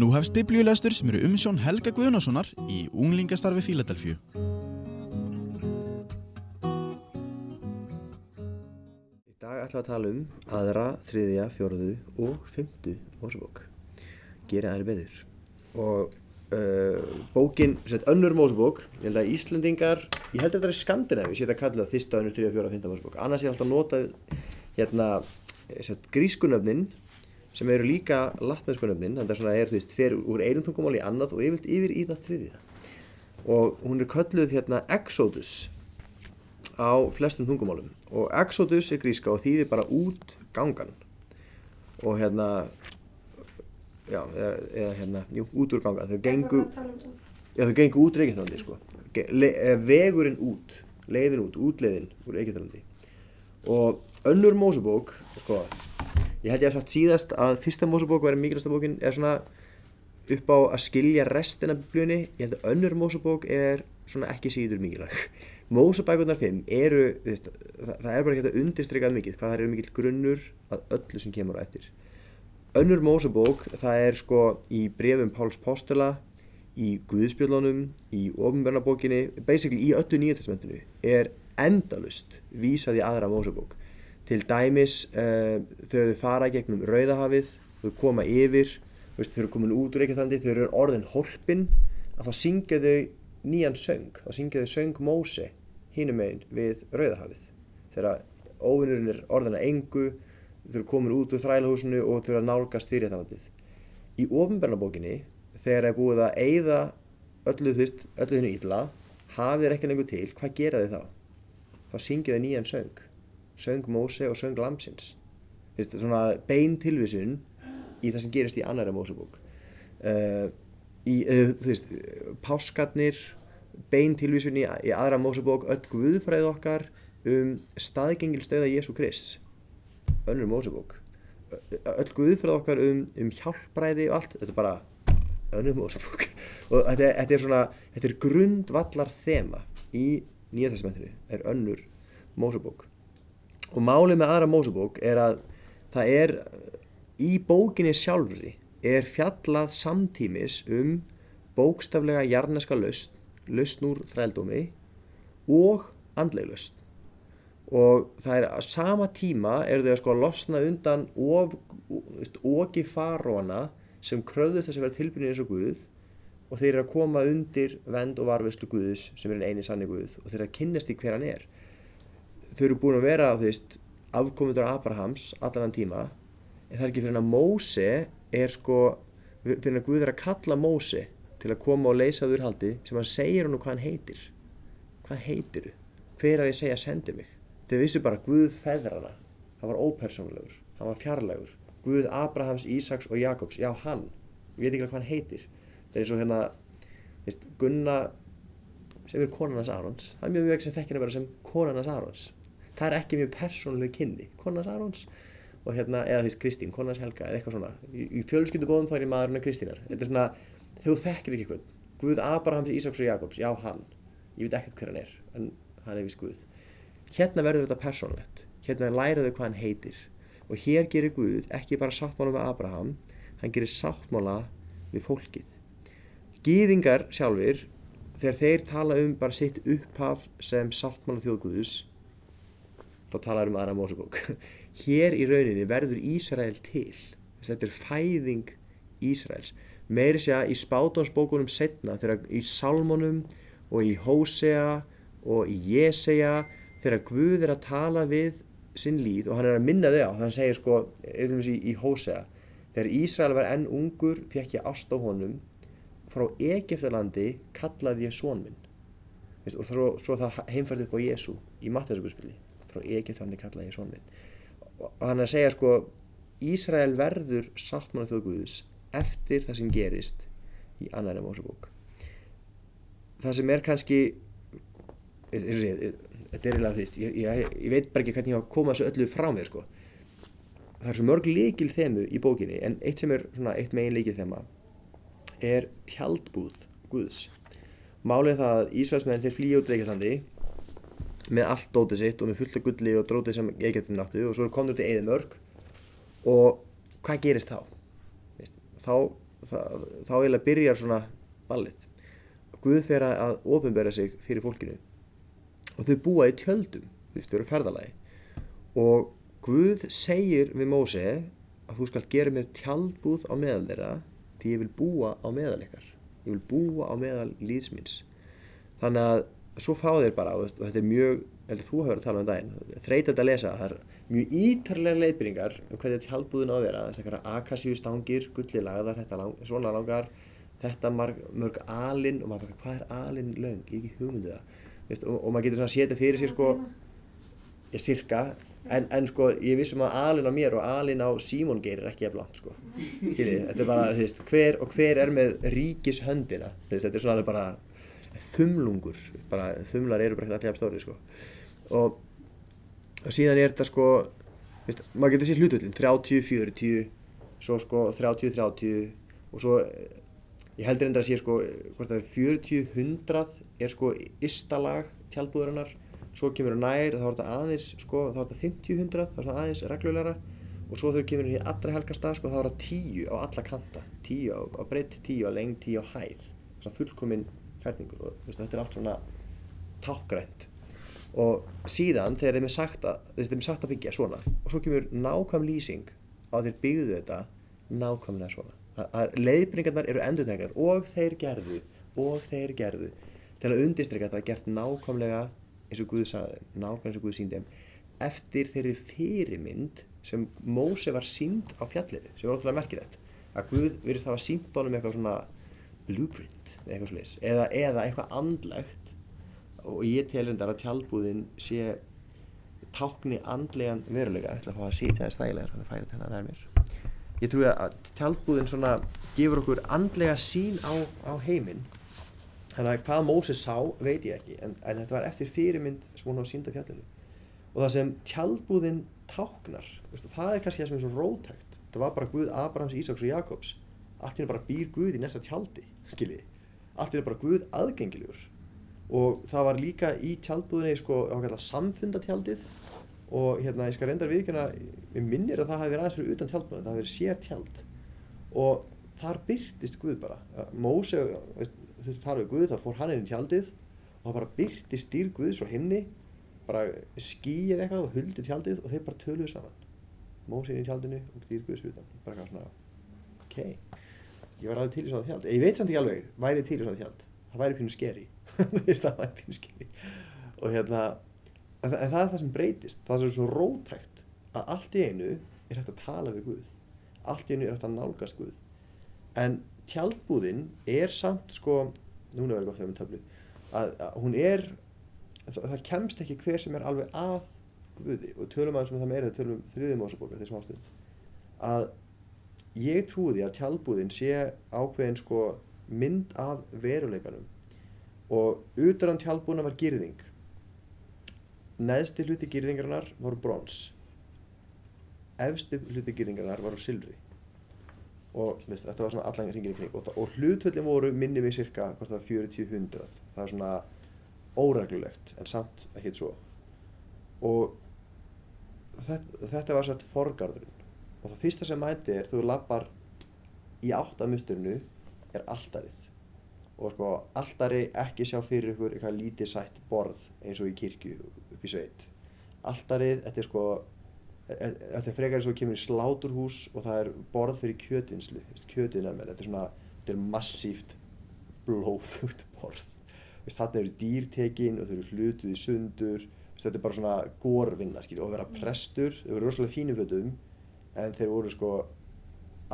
Nú hefst biblíulestur sem eru umsjón Helga Guðnasonar í Unglingastarfi Fíladelfju. Í dag ætlum við að tala um aðra, þriðja, fjóruðu og fymtu Mósebók. Gera aðri beður. Og uh, bókin, sett önnur Mósebók, ég held að Íslandingar, ég held að þetta er Skandinavi, sér að kalla það fyrsta, önnur, þriðja, fjóra, fymta Mósebók. Annars er alltaf notað hérna, sett grískunöfnin sem eru líka latneskunöfnin, þannig að svona er þú veist, fer úr einum tungumál í annað og yfir, yfir í það þriðja. Og hún er kölluð hérna Exodus á flestum tungumálum. Og Exodus er gríska og þýðir bara út gangan og hérna já, eða, eða hérna, jú, út úr gangan þau gengu, já þau gengu út Egyptalandi sko, eh, vegurinn út leiðin út, útleiðin úr Egyptalandi. Og önnur Mósebók sko, ég held ég að sagt síðast að fyrsta Mósebók væri mikilvægsta bókin er svona upp á að skilja restina biblíunni, ég held að önnur Mósebók er svona ekki síður mikilvæg. Mósebækurnar 5 eru það, það er bara ekki að undirstrykað mikið hvað það eru mikill grunnur að öllu sem kemur á eftir. Önnur Mósebók það er sko í brefum Páls Postula í Guðspjöldunum í ofinbjörnabókinni basically í öllu nýjartestmentinu er endalust vísað í aðra Mósebók til dæmis uh, þegar þau fara gegnum Rauðahafið þau koma yfir veist, þau eru komin út úr Egyptalandi þau eru orðin holpin að þá syngja þau nýjan söng. Þá syngja þau söng Móse hinum megin við Rauðahafið. Þegar óvinnurinn er orðin að engu þau eru komin út úr þrælahúsinu og þau eru að nálgast fyrir Egyptalandið í ofinbjörnabókinni þegar er búið að eyða öllu, þú veist, öllu þinnu illa hafið er ekki lengur til, hvað gera þau þá? þá syngja þau nýjan söng söng Móse og söng Lamsins. Þú veist, svona bein tilvísun í það sem gerist í annari Mósebók. Uh, í, uh, þú veist, páskarnir bein tilvísun í, í aðra Mósebók öll guðfræð okkar um staðgengil stöða Jésu Krist önnur Mósebók. Ö- öll guðfræð okkar um, um hjálpræði og allt, þetta er bara önnur Mósebók. Og þetta, þetta er svona, þetta er grundvallar þema í nýja testamentinu er önnur Mósebók og málið með aðra Mósebók er að það er í bókinni sjálfri er fjallað samtímis um bókstaflega jarneska lausn, lausn úr þrældómi og andleg lausn. Og það er að sama tíma eru þau að sko að losna undan of, veist, oki faróna sem kröðu þess að vera tilbyrðin eins og Guð og þeir eru að koma undir vend og varvislu Guðs sem er eini sannig Guð og þeir eru að kynnast í hver hann er þau eru búin að vera afkomendur Abrahams allan tíma en það er ekki fyrir hann að Móse er sko fyrir hann að Guð er að kalla Móse til að koma og leysa þurr haldi sem hann segir hann hvað hann heitir. Hvað heitir hver að ég segja sendi mig? Þau vissu bara Guð feðrana hann var ópersónulegur, hann var fjarlægur. Guð Abrahams, Ísaks og Jakobs já hann, ég veit ekki hvað hann heitir. Það er eins og hérna veist, Gunna sem er konan hans Arons það er mjög mjög sem þekkir að vera sem konan hans Arons það er ekki mjög persónuleg kynni konan hans Arons og hérna, eða því Kristín, konan hans Helga eða eitthvað svona, í, í fjölskyldubóðum þá er ég maðurinn af Kristínar, þetta er svona þú þekkir ekki eitthvað, Guð Abrahams, Ísaks og Jakobs já hann, ég veit ekkert hver hann er en hann er vist Guð. Hérna verður þetta persónlegt hérna læraðu hvað hann heitir. Og hér gerir Guð ekki bara sáttmála með Abraham hann gerir sáttmála við fólkið. Gýðingar sjálfur þegar þeir tala um bara sitt upphaf sem sáttmála þjóðguðus þá talar um aðra Mósebók hér í rauninni verður Ísrael til. Þetta er fæðing Ísraels. Meiri sé að í spátánsbókunum setna þegar í Salmonum og í Hósea og í Jesea þegar Guð er að tala við sinn líð og hann er að minna þau á það hann segir sko í, í Hósea þegar Ísrael var enn ungur fekk ég ást á honum frá Egeftalandi kallaði ég son minn. Veist, og svo, svo það heimfært upp á Jésu í Matthæðsugurspili frá Egeftalandi kallaði ég son minn. Og hann að segja sko Ísrael verður sáttmála þjóð Guðs eftir það sem gerist í annari Mósebók. Það sem er kannski eins og sé, þetta er eiginlega því ég, ég, ég veit bara ekki hvernig ég á að koma þessu öllu frá mér sko. Það er svo mörg líkil þemu í bókinni en eitt sem er svona eitt megin líkil þema er tjaldbúð Guðs. Málið það að Ísraelsmenn þeir flýja út Reykjavlandi með allt dótið sitt og með fullt af gulli og drótið sem Egyptin áttu og svo er komður til Eðimörk og hvað gerist þá? Þá það, þá eiginlega byrjar svona ballið. Guð fer að ofinbera sig fyrir fólkinu. Og þau búa í tjöldum þú veist, þau eru ferðalagi. Og Guð segir við Móse að þú skal gera mér tjaldbúð á meðal þeirra því ég vil búa á meðal ykkar. Ég vil búa á meðal líðsmins þannig að svo fá þeir bara og þetta er mjög, heldur þú hefur að tala um daginn þreytandi að lesa, það er mjög ítarlega leiðbyrningar um hvernig tjaldbúðin á að vera þess að akasíu stangir, gulli lagðar lang, svona langar, þetta marg, mörg alin og maður hvað er alin löng, ég ekki hugmyndu það Veist, og, og maður getur svona að setja fyrir sér sko ég sirka en, en sko ég vissum að alin á mér og alin á Símon Geir er ekki eftir langt sko. Kynni, þetta er bara, þú veist, hver og hver er með ríkis höndina, veist, þetta er svona bara þumlungur, bara þumlar eru bara allir af stóri sko. Og, og síðan er þetta sko veist, maður getur sér hlutullin 30-40 svo sko 30-30 og svo ég heldur enda að sé sko hvort það er 40-100 er sko istalag tjálbúðurinnar svo kemur það nær þá er þetta aðeins sko þá er þetta 50-100 þá er þetta aðeins reglulegra. Og svo þegar kemur það í allra helgasta sko þá er það 10 á alla kanta. 10 á, á breytt, 10 á lengd, 10 á hæð. Svona fullkominn ferningur og veist, þetta er allt svona tákgrænt og síðan þegar þeim er sagt að, er sagt að byggja svona og svo kemur nákvæm lýsing á þeir byggðu þetta nákvæmlega svona. Leiðbringarnar eru endurtegnar og þeir gerðu og þeir gerðu til að undistrykja að það er gert nákvæmlega eins og Guð sagði, nákvæmlega eins og Guð síndi eftir þeirri fyrirmynd sem Móse var sínd á fjallinu sem var ótrúlega merkilegt að Guð virðist það að sínd honum eitthvað svona blueprint eitthvað sliðis eða, eða eitthvað andlegt. Og ég telur að tjálbúðin sé tákni andlegan veruleika. Ég ætla að fá að sýta það stægilegar þannig að færa þetta nær mér. Ég trúi að tjálbúðin svona gefur okkur andlega sín á, á heiminn. Þannig að hvað Móses sá veit ég ekki en, en þetta var eftir fyrirmynd hún á sínda fjallinu og það sem tjálbúðin táknar veistu, það er kannski það sem er svo rótækt það var bara Guð Abrahams, Ísaks og Jakobs allt hérna bara býr Guð í næsta tjaldi skiljiði, allt hérna bara Guð aðgengilegur. Og það var líka í tjaldbúðinni sko, samfundatjaldið. Og hérna ég skal reyndar viðkjöna ég minnir að það hafi verið aðeins fyrir utan tjaldbúðin það hafi verið sér tjald og þar byrtist Guð bara. Móse, þú við Guð þá fór hann inn í tjaldið og það bara byrtist dýr Guðs frá himni bara skýið eitthvað og huldi tjaldið og þeir bara töluðu saman. Móse inn í tjaldinu og dýr Guðs utan. Bara eitthvað svona ok, ég var alveg til í svona tjald ég veit samt ekki alveg, væri til í svona tjald það væri pínu skeri það væri pínu skeri og hérna en, en það er það sem breytist. Það er svo rótækt að allt í einu er hægt að tala við Guð. Allt í einu er hægt að nálgast Guð. En tjaldbúðin er samt sko núna verður gott að við töflu að, að hún er það, það kemst ekki hver sem er alveg að Guði. Og tölum aðeins um það meira tölum um þriðum ásabóka þessum ástund að ég trúi því að tjálbúðin sé ákveðin sko mynd af veruleikanum. Og utan tjálbúðina var gyrðing neðsti hluti gyrðingarnar voru brons. Efsti hluti gyrðingarnar voru silfri. Og veist, þetta var svona allan hringin í kring. Og, og hlutvöldin voru minni við cirka 40-100 það er svona óreglulegt en samt ekki svo. Og þetta, þetta var sætt forgarðurinn og það fyrsta sem mæti er þú lappar í áttamusturinu er alltarið og sko alltari ekki sjá fyrir ykkur eitthvað lítið sætt borð eins og í kirkju upp í sveit. Alltarið, þetta er sko e, e, þetta er frekar eins og kemur í sláturhús og það er borð fyrir kjötinslu kjötinamel, þetta er svona þetta er massíft blóðfugt borð. Þarna eru dýrtekin og þau eru hlutuð í sundur. Þetta er bara svona gorvinna og vera prestur, þau eru rosalega fínum fötum en þeir voru sko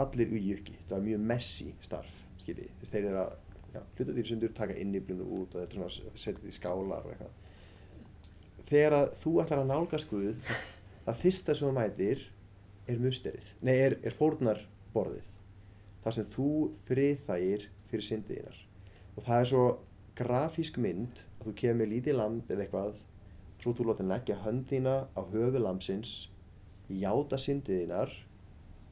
allir í jökki, það var mjög messi starf, skilji, þess þeir eru að já, hluta því sundur, taka inniblinu út og þetta er svona, setja því skálar og eitthvað. Þegar að þú ætlar að nálga skuð það fyrsta sem það mætir er musterið, nei, er, er fórnarborðið. Þar sem þú friðþægir fyrir syndiðinar og það er svo grafísk mynd að þú kemur lítið lamp eða eitthvað svo þú lótið leggja höndina á höfu lampsins játa syndiðinar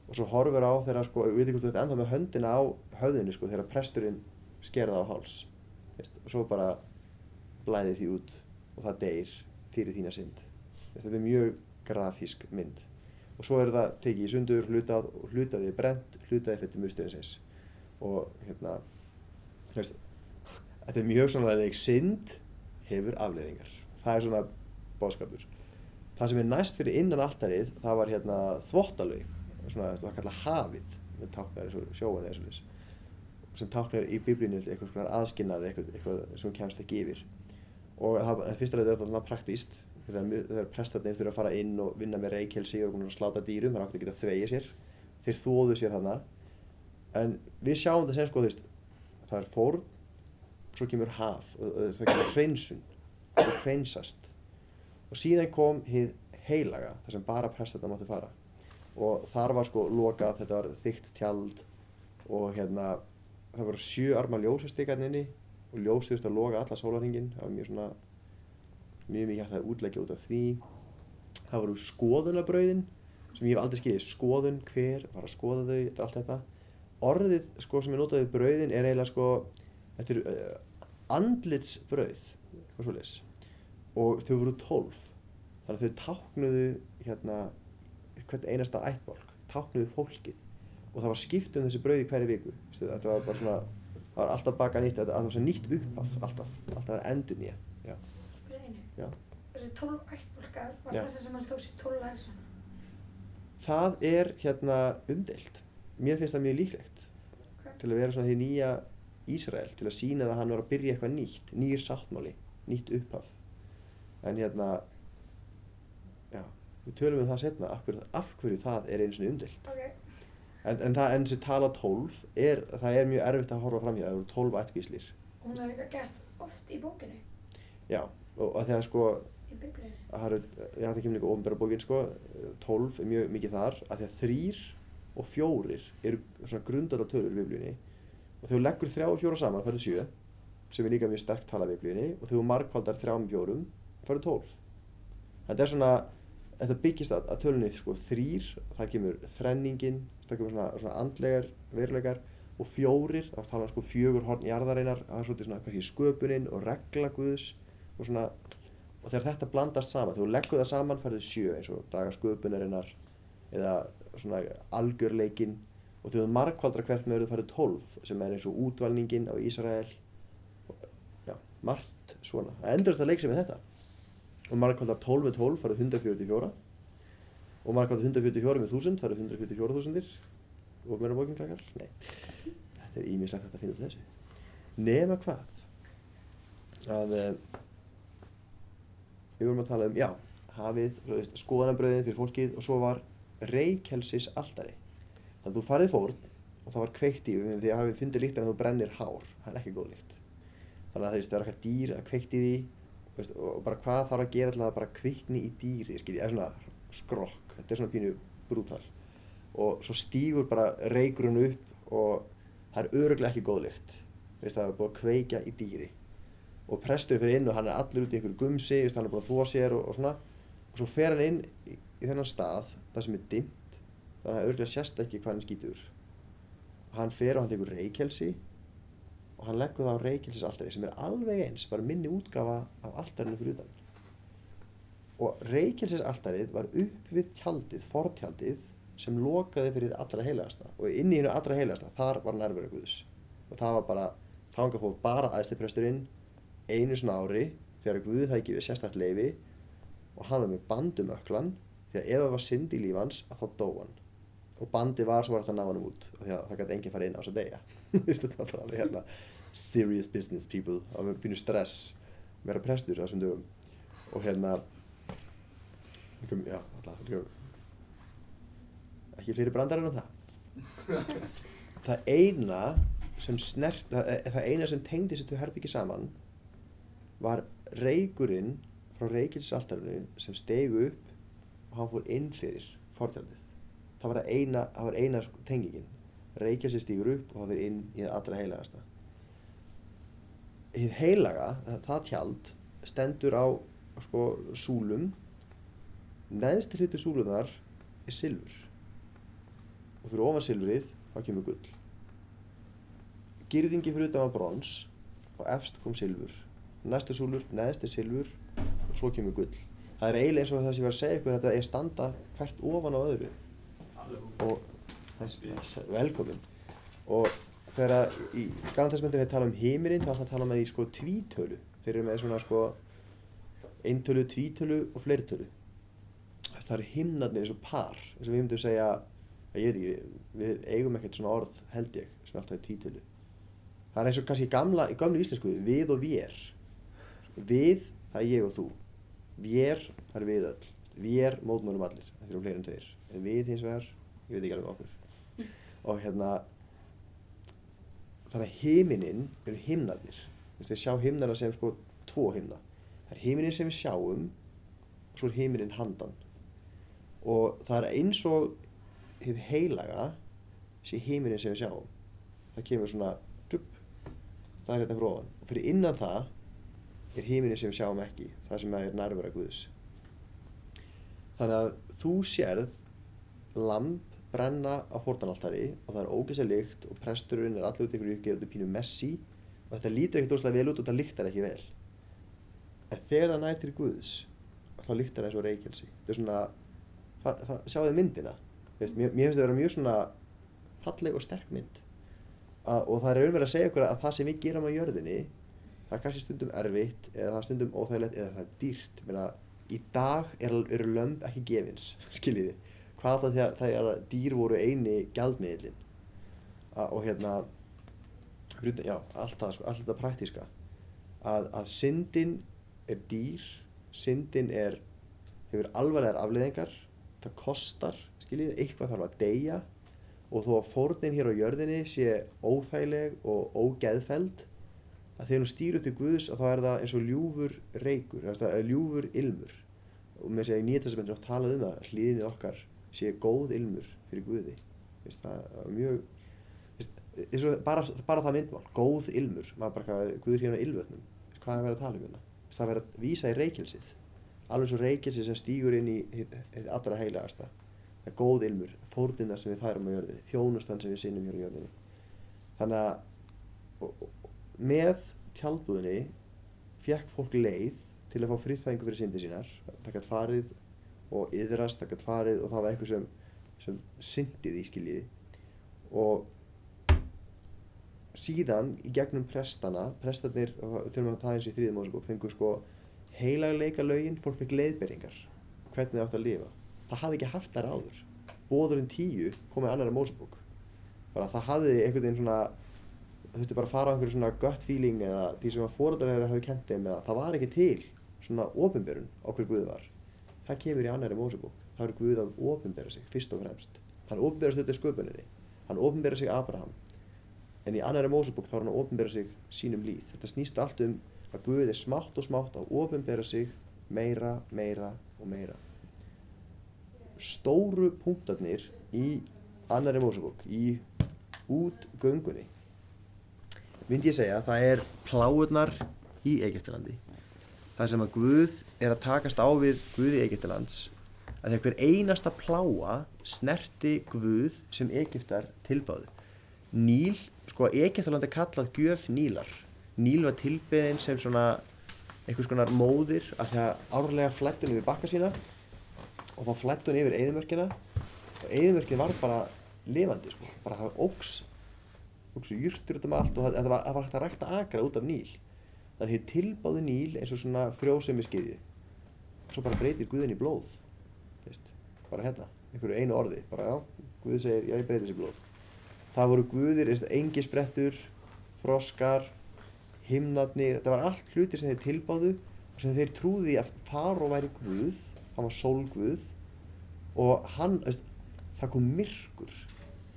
og svo horfur á þeirra sko, við veitum hvort þú ert ennþá með höndina á höfðinu sko þegar presturinn skerða á háls veist, og svo bara blæðir því út og það deyr fyrir þína synd. Veist, þetta er mjög grafísk mynd. Og svo er það tekið í sundur hlutað og hlutaðið brent hlutaðið fyrir musturins eins og hérna veist, þetta er mjög svona að þegar synd hefur afleiðingar. Það er svona bóðskapur það sem er næst fyrir innan alltarið það var hérna þvottalög svona það var kallað hafið með táknar eins og sjóan eða svona sem táknar í biblínu eitthvað svona aðskynnaði eitthvað, eitthvað sem kemst ekki yfir. Og það, en fyrst er svona praktíst þegar, prestarnir þurfa að fara inn og vinna með reykjelsi og sláta dýrum, það er átt að geta þvegið sér þeir þóðu sér þarna. En við sjáum það sem sko þú veist það er fórn svo kemur haf það kemur hreinsun og hreinsast og síðan kom hið heilaga þar sem bara prestarna mátti fara. Og þar var sko lokað, þetta var þygt tjald og hérna það voru sjö arma ljósastíkarn inni og ljósið þurfti að loka alla sólarhingin það var mjög svona mjög mikið hægt að útleggja út af því. Það voru skoðunabrauðin sem ég hef aldrei skiljið, skoðun, hver var að skoða þau, allt þetta. Orðið sko sem er notað við brauðin er eiginlega sko þetta er uh, andlitsbrauð hvað svo leys og þau voru tólf. Þannig að þau táknuðu hérna hvern einasta ættbólk táknuðu fólkið. Og það var skipt um þessi brauði hverju viku. Vistu, þetta var bara svona það var alltaf baka nýtt, þetta var svona nýtt uppaf alltaf, alltaf var endur nýja. Þessi tólf ættbólkar var þessi sem hann tók sér tólf svona. það er hérna umdelt mér finnst það mjög líklegt. Ok. til að vera svona því nýja Ísrael til að sína að hann var að byrja eitthvað nýtt nýjir sáttmáli, nýtt upphaf en hérna já, við tölum um það setna af hverju, af hverju það er einu svona umdelt Ok. en, en það enn sem tala 12 er, það er mjög erfitt að horfa fram hjá það eru 12 ættvíslir Og hún er líka gett oft í bókinu, já, og að þegar sko í að það eru, já það kemur líka ofnbæra bókin sko 12 er mjög mikið þar að því að þrýr og fjórir eru svona grundar á tölur í biblíunni. Og þegar þú leggur þrjá og fjóra saman færðu sjö sem er líka mjög sterkt tala í biblíunni. Og þegar þú markvaldar þrjá með fjórum færðu 12 þetta er svona þetta byggist að, að tölunni sko þrýr það kemur þrenningin það kemur svona, svona andlegar verulegar og fjórir, það tala um sko fjögur horn jarðarinnar, það er svolítið svona kannski sköpunin og regla guðs og svona og þegar þetta blandast saman, þegar þú leggur það saman færðu sjö eins og daga sköpunarinnar eða svona algjörleikin og þegar þú markvaldra hvert með þú færðu tólf sem er eins og útvalningin á Ísrael. Og, já, margt svona, það endurst að leiksa með þetta og markvaldar 12 með 12 færðu 144 og markvaldar 144 með 1000 færðu 144 þúsundir. Og meira bókin krakkar? Nei, þetta er ímislegt að finna út af þessu. Nema hvað? Að eh, við vorum að tala um, já, hafið, skoðanabröðin fyrir fólkið og svo var reykjelsis altari. Þannig að þú farið fórn og það var kveikt í því að hafið fundið líktan að þú brennir hár, það er ekki góð líkt. Þannig að það er eitthvað dýr að kveikt í því veist, og bara hvað þarf að gera til að bara kvikni í dýri, skiljið, eða svona skrokk, þetta er svona pínu brútal. Og svo stígur bara reykurinn upp og það er öruglega ekki góð líkt. Þú veist, það er búið að kveikja í dýri og presturinn fyrir inn og hann er allur út í einhverju gumsi, veist, hann er búinn að þvó sér og, og svona og svo fer hann inn í, í þennan stað það sem er dimmt þannig að örgulega sést ekki hvað hann skýtur hann fer og hann tekur reykjelsi og hann leggur það á reykjelsis altari sem er alveg eins, bara minni útgafa af altarinu fyrir utan. Og reykjelsis altarið var upp við tjaldið, fortjaldið sem lokaði fyrir það allra heilagasta. Og inn í hennu allra heilagasta, þar var nærveru Guðs. Og það var bara, þanga fór bara aðstipresturinn einu svona ári þegar Guð það ekki við sérstætt leifi og hann var með bandum öklan því að ef það var synd í lífans að þá dó hann og bandi var svo var þetta að ná hann út og því að það gæti enginn farið inn á þess að deyja þetta var bara alveg hérna serious business people það var pínu stress að vera prestur þessum dögum. Og hérna já, alltaf ekki fleiri brandar en það. Það eina sem snert það, það eina sem tengdi til herbyggi saman var reykurinn frá reykilsaltarinu sem stegu upp og hann fór inn fyrir fortjaldið. Það var eina, það var eina tengingin. Reykjelsi stígur upp og það fyrir inn í það allra heilagasta. Hið heilaga, það, það tjald, stendur á sko, súlum. Neðst hluti súlunar er silfur. Og fyrir ofan silfrið þá kemur gull. Girðingi fyrir utan var brons og efst kom silfur næstu súlur, neðst er silfur og svo kemur gull. Það er eiginlega eins og það sem ég var að segja ykkur þetta er standa hvert ofan á öðru og þess, velkomin og þegar í testamentinu er talað um heiminin þá er um það í sko tvítölu. Þeir eru með svona sko eintölu, tvítölu og fleirtölu. Það eru himnarnir eins og par. Eins og við myndum segja að ég veit ekki, við eigum ekkert svona orð held ég sem er alltaf í tvítölu. Það er eins og kannski gamla, í gamlu íslensku við og vér. Við, það er ég og þú. Vér, það er við öll vér mótmælum allir, það eru fleiri en tveir. En við hins vegar, ég veit ekki alveg okkur. Og hérna þannig að himinin eru veist, við sjá himnarna sem sko tvo himna. Það er himinin sem við sjáum og svo er himinin handan. Og það er eins og hið heilaga sé himinin sem við sjáum. Það kemur svona dup, það er hérna fyrir ofan. Og fyrir innan það er himinin sem við sjáum ekki það sem er nærvera Guðs þannig að þú sérð lamb brenna á fórtanaltari og það er ógeðslega lykt og presturinn er allur út ykkur uppgeð og pínu messi og þetta lítur ekkert óslega vel út og það lyktar ekki vel. En þegar það nær til Guðs þá lyktar það eins og reykjelsi. Þetta er svona, fa- sjáðu myndina. Veist, mér, mér finnst það vera mjög svona falleg og sterk mynd. Að, og það er raunverið að segja okkur að það sem við gerum á jörðinni það er kannski stundum erfitt eða það er stundum óþægilegt eða það er dýrt. Meina, í dag er, eru lömb ekki gefins skiljiði. Hvað það þegar, þegar dýr voru eini gjaldmiðlin og hérna já, allt það, allt þetta praktíska. Að, að syndin er dýr syndin er hefur alvarlegar afleiðingar það kostar, skiljið, eitthvað þarf að deyja. Og þó að fórnin hér á jörðinni sé óþægileg og ógeðfeld að þegar hún stýr upp til Guðs að þá er það eins og ljúfur reykur, ljúfur ilmur. Og með þess að í nýja testamentin oft talað um að hlýðinni okkar sé góð ilmur fyrir Guði. Veist, það er mjög veist, bara, bara það myndmál, góð ilmur maður bara, Guður hérna ilvötnum Veist, hvað er vera að tala um hérna? Það er verið að vísa í reykjelsið alveg svo reykjelsið sem stýgur inn í allra heilegasta. Það er góð ilmur, fórnina sem við færum á jörðinni þjónustan sem við sinnum hér á jörðinni. Þannig að og, með tjaldbúðinni fekk fólk leið til að fá friðþægingu fyrir syndi sínar það gætt farið og yðrast það gætt farið og það var einhver sem, sem syndið í skiljiði. Og síðan í gegnum prestana prestarnir, og til og með það eins í þrýðum ásakók fengur sko heilagleika lögin fólk fekk leiðberingar hvernig það átt að lifa. Það hafði ekki haft þær áður. Bóðurinn tíu komið annara mósabók bara það hafði einhvern veginn svona það þurfti bara að fara á einhverju svona gut feeling eða því sem að fóruðar þeirra hafi kent þeim eða það var ekki til svona ofinberun á hver Guð var. Það kemur í annari mósabók það er Guð að ofinbera sig fyrst og fremst. Hann ofinbera sig þetta sköpuninni. Hann ofinbera sig Abraham. En í annari mósabók þá er hann að ofinbera sig sínum líð. Þetta snýst allt um að Guð er smátt og smátt að ofinbera sig meira, meira og meira. Stóru punktarnir í annari mósabók í útgöngunni myndi ég segja það er pláurnar í Egyptalandi. Það sem að Guð er að takast á við Guð í Egyptalands að þegar hver einasta pláa snerti Guð sem Egyptar tilbáðu. Níl, sko Egyptaland er kallað gjöf Nílar. Níl var tilbeðin sem svona einhvers konar móðir að það árlega flættun yfir bakka sína og þá flættun yfir eðimörkina og eðimörkin var bara lifandi sko, bara það óks óks jurtur út um allt og það, það, var, það var hægt að rækta akra út af Níl. Þannig hér tilbáði Níl eins og svona frjósemi skeiði svo bara breytir Guðin í blóð veist, bara hérna, einhverju einu orði. Bara já, Guð segir, já ég breyti þessi blóð. Það voru Guðir, engisbrettur froskar himnarnir, þetta var allt hluti sem þeir tilbáðu og sem þeir trúði að Faró væri Guð. Hann var sólguð. Og hann, veist, það kom myrkur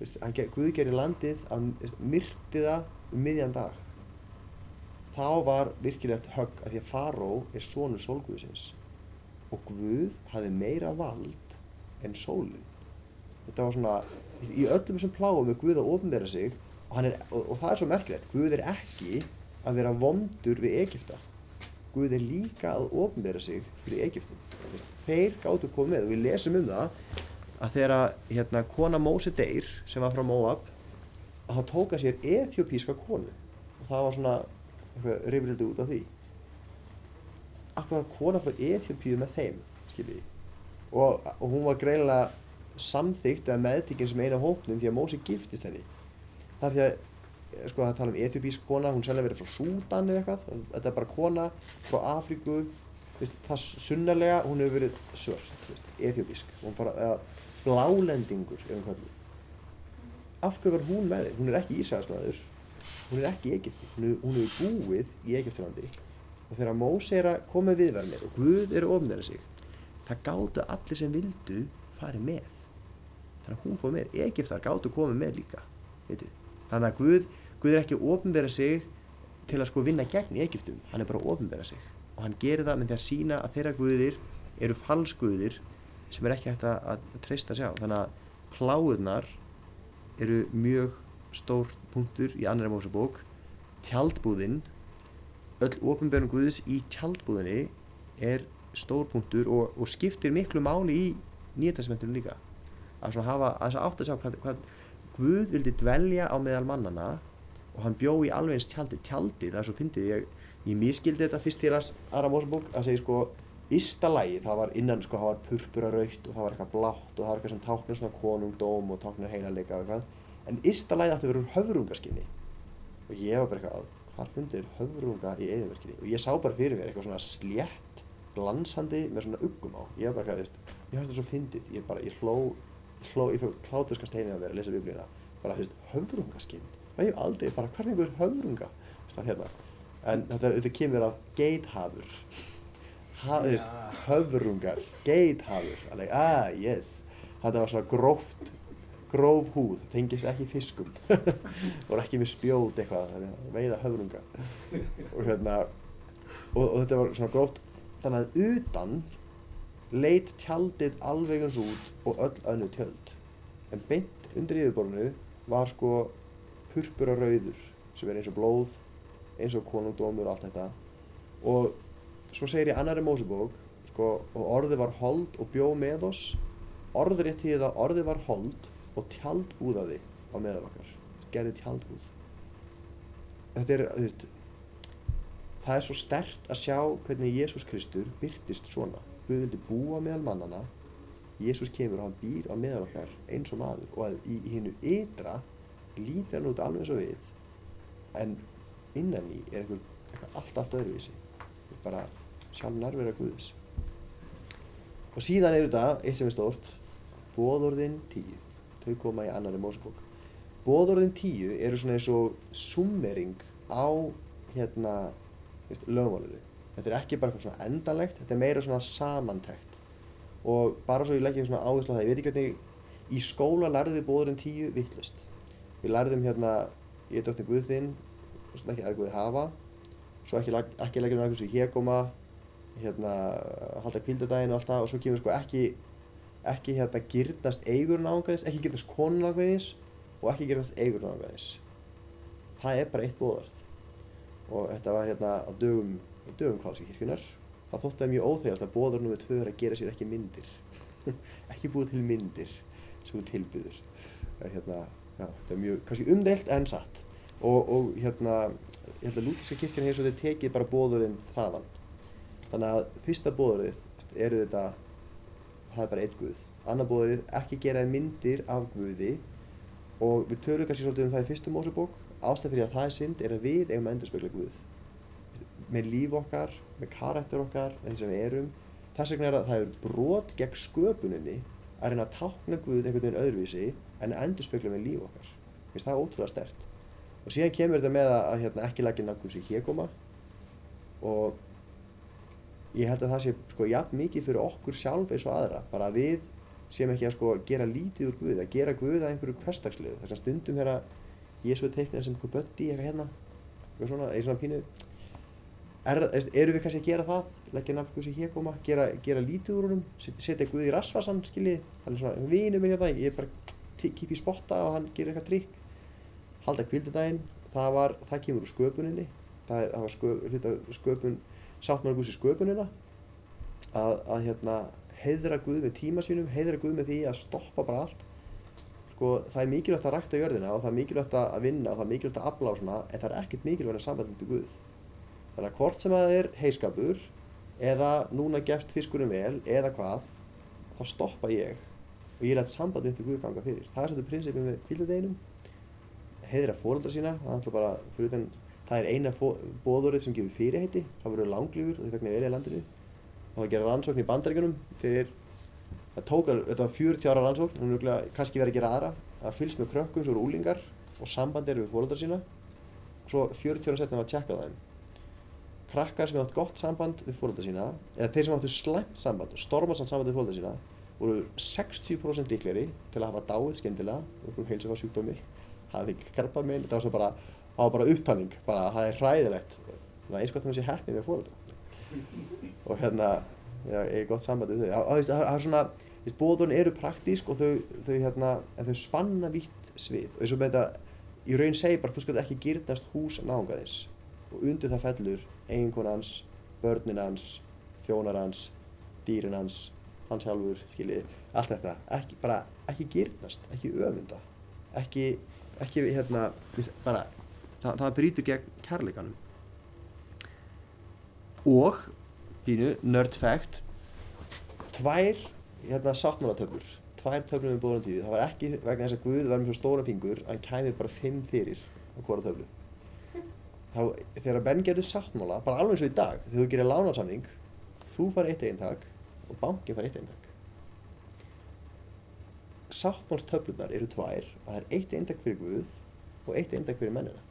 veist, hann, ger- Guð gerir landið að myrkti það um miðjan dag. Þá var virkilegt högg að því að Faró er sonur sólguðsins. Og Guð hafði meira vald en sólin. Þetta var svona í öllum þessum pláum er Guð að ofnbera sig og, er, og, og það er svo merkilegt. Guð er ekki að vera vondur við Egypta. Guð er líka að ofnbera sig fyrir Egyptum. Þeir gáttu komið og við lesum um það að þegar að, hérna, kona Móse deyr sem var frá Moab þá tóka sér ethiopíska konu. Og það var svona rifrildi út af því. Akkur var kona frá Ethiopíu með þeim skiljiði og, og hún var greinilega samþykkt eða meðtikinn sem eina af hópnum því að Mósi giftist henni. Þar því að sko það tala um ethiopísk kona, hún sennilega verið frá Súdan eða eitthvað, þetta er bara kona frá Afríku, það sunnarlega, hún hefur verið svört, veist, ethiopísk, hún fara, eða blálendingur ef hún kallar. Af hverju var hún með þig? Hún er ekki Ísraelsmaður, hún er ekki í Egypti, hún hefur- búið í Egyptilandi og þegar Móse er að koma með viðverðinir og Guð er að ofnæra sig, það gátu allir sem vildu farið með. Þannig að hún fór með, Egyptar gátu komið með líka, veitu. Þannig að Guð, Guð er ekki að ofnbera sig til að sko vinna gegn í Egyptum, hann er bara að ofnbera sig. Og hann gerir það með því að sína að þeirra Guðir eru falsguðir sem er ekki hægt að, að treysta sig á. Þannig að pláðurnar eru mjög stór punktur í annari Mósebók. Tjaldbúðin, öll ofnberum Guðs í tjaldbúðinni er stór punktur og, og skiptir miklu máli í nýjatestamentunum líka. Að svona hafa, að þess að átt að sjá hvað, hvað Guð vildi dvelja á meðal mannana og hann bjó í alveg eins tjaldi. Tjaldi, það er svo fyndið, ég, ég miskildi þetta fyrst til að aðra Mósebók að segja sko Ísta lagi, það var innan sko, það var purpura raut og það var eitthvað blátt og það var eitthvað sem táknar svona konungdóm og táknar heilalega og eitthvað. En Ísta lagi átti að vera úr höfrungaskinni og ég var bara eitthvað, hvar fundir höfrunga í eðiverkinni? Og ég sá bara fyrir mér eitthvað svona slétt, glansandi með svona uggum á. Ég var bara eitthvað, ég fannst það svo fyndið, ég bara, ég hló, hló, ég fór kláturskast heimið að vera að lesa biblíuna. Bara, þú veist, höfrungaskinn. Höfrungar, geithafur. Alveg, ah, yes. Þetta var svona gróft, gróf húð, tengist ekki fiskum. voru ekki með spjót eitthvað, veiða höfrunga. Og hérna, og, og þetta var svona gróft, þannig að utan leit tjaldið alveg eins út og öll önnu tjöld. En beint undir yfirborðinu var sko purpura rauður sem er eins og blóð, eins og konungdómur og allt þetta. Og svo segir í annari Mósebók, sko, og orðið var hold og bjó með oss. Orðið rétt í það, orðið var hold og tjaldbúðaði á meðal okkar. Gerði tjaldbúð. Þetta er, þú veist, það er svo stert að sjá hvernig Jésús Kristur byrtist svona. Guð vildi búa meðal mannana, Jésús kemur og hann býr á meðal okkar eins og maður og að í, hinnu ytra lítur hann út alveg eins og við en innan í er eitthvað allt, allt öðruvísi. Bara sjálf nærvera Guðs. Og síðan er þetta, eitt sem er stórt, bóðorðin tíu. Þau koma í annari Mósebók. Bóðorðin tíu eru svona eins og summering á hérna lögmálinu. Þetta er ekki bara eitthvað svona endanlegt, þetta er meira svona samantekt. Og bara svo ég legg ég svona áherslu á það, ég veit ekki hvernig í skóla lærðum við bóðurinn tíu vittlust. Við lærðum hérna, ég er dóttin Guð þinn, ekki er Guð hafa, svo ekki, ekki leggjum við eitthvað sem hér koma, hérna, halda kvíldardaginn og allt það, og svo kemur sko ekki, ekki hérna gyrnast eigurinn ángæðis, ekki gyrnast konun ángæðis og ekki gyrnast eigurinn ángæðis. Það er bara eitt bóðarð og þetta var hérna á dögum, dögum Kálskirkjunar. Það þótti það mjög óþægast að bóður nummið tvö er að gera sér ekki myndir. ekki búið til myndir sem þú tilbyður. Það er hérna, já, þetta er mjög, kannski umdelt en satt. Og, og hérna, ég held að Lútíska kirkjan hefur svolítið tekið bara bóðurinn þaðan. Þannig að fyrsta bóðurinn eru þetta, það er bara eitt Guð. Annar bóðurinn, ekki gera myndir af Guði og við tölum kannski svolítið um það í fyrstu Mósebók. Ástæð fyrir að það er synd er að við eigum að endurspegla Guð með líf okkar, með karakter okkar, með því sem við erum. Þess vegna er að það er brot gegn sköpuninni að reyna að tákna Guð einhvern veginn öðruvísi en að endurspegla með líf okkar. Finnst það ótrúlega stert. Og síðan kemur þetta með að, að hérna, ekki lagja sem hér koma og ég held að það sé sko jafn mikið fyrir okkur sjálf eins og aðra. Bara að við séum ekki að sko gera lítið úr Guð, að gera Guð að einhverju hversdagslegu. Þess að stundum hérna Jésu teiknir sem einhver bötti eitthvað hérna, eitthvað svona, eitthvað svona pínu er, eru við kannski að gera það? Leggja nafn Guðs í hér koma, gera, gera lítið úr honum? Setja, Guð í rasvasan skilji? Hann er svona vinur minn hérna ég er bara kýp í spotta og hann gerir eitthvað trikk. Halda kvildadaginn það var, það kemur úr sköpuninni. Það, er, það var sköp, sáttmála Guðs í sköpunina að, að hérna heiðra Guð með tíma sínum, heiðra Guð með því að stoppa bara allt sko það er mikilvægt að rækta jörðina og það er mikilvægt að vinna og það er mikilvægt að afla og svona en það er ekkert mikilvægt að sambandum til Guð Þannig að hvort sem það er heiskapur eða núna gefst fiskurinn vel eða hvað, þá stoppa ég og ég læt samband mitt við Guð ganga fyrir. Það er svolítið prinsipin með kvildadeginum. heiðra fóreldra sína, það er alltaf bara, fyrir utan, það er eina bóðorið sem gefur fyrirheiti, það verður langlífur og þau vegna vel í landinu. Það var að gera rannsókn í bandaríkunum fyrir, það tók, að- þetta var 40 ára rannsókn, hún er örugglega kannski verið að gera aðra, að fylgst með krökkum sem eru úlingar og samband eru við fóreldra sína. Svo 40 ára setna var að tjekka þeim. Krakkar sem átt gott samband við fóreldra sína, eða þeir sem áttu slæmt samband og stormasamt samband við fóreldra sína, voru 60% líklegri til að hafa dáið skyndilega, það var bara, upptalning, bara það er hræðilegt, þannig að eins gott að maður sé heppið með fóreldra. Og hérna, ég er gott samband við þau. Það, það, er svona, bóðurinn eru praktísk og þau, þau hérna, þau spanna vítt svið. Og eins og með þetta, í raun segir bara, þú skalt ekki gyrnast hús náungaðins. Og undir það fellur eiginkona hans, börnin hans, þjónar hans, dýrin hans, hans sjálfur, skiljið, allt þetta. Ekki, bara, ekki gyrnast, ekki öfunda. Ekki, ekki, hérna, bara, það, það brýtur gegn kærleikanum. Og, pínu, nerd fact, tvær hérna, sáttmálatöflur, tvær töflur með bóðan tíu. Það var ekki vegna þess að Guð var með stóra fingur, hann kæmi bara fimm fyrir á hvora töflu. Þá, þegar menn gerðu sáttmála, bara alveg eins og í dag, þegar þú gerir lánarsamning, þú far eitt eintak og bankin far eitt eintak. Sáttmálstöflunar eru tvær og það er eitt eintak fyrir Guð og eitt eintak fyrir mennina.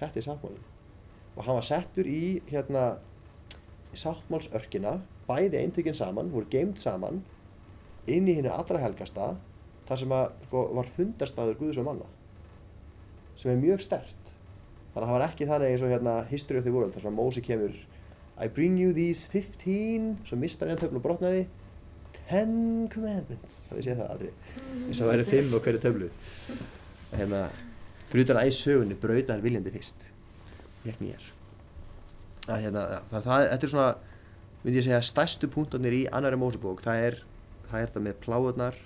Þetta er sáttmálinn. Og hann var settur í hérna sáttmálsörkina, bæði eintökin saman, voru geimt saman inn í henni allra helgasta þar sem að, sko, var fundarstaður Guðs og manna sem er mjög stert þannig að það var ekki þannig eins og hérna History of the World þar sem að Mósi kemur I bring you these 15 svo mistar hann töflu og brotnaði. 10 commandments það við séð það aðri eins og það væri 5 á hverju töflu. Hérna fyrir utan að í sögunni brauta hann viljandi fyrst. Gegn mér. Að hérna, það, það, þetta er svona myndi ég segja stærstu punktarnir í annari Mósebók. Það er, það er þetta með pláðurnar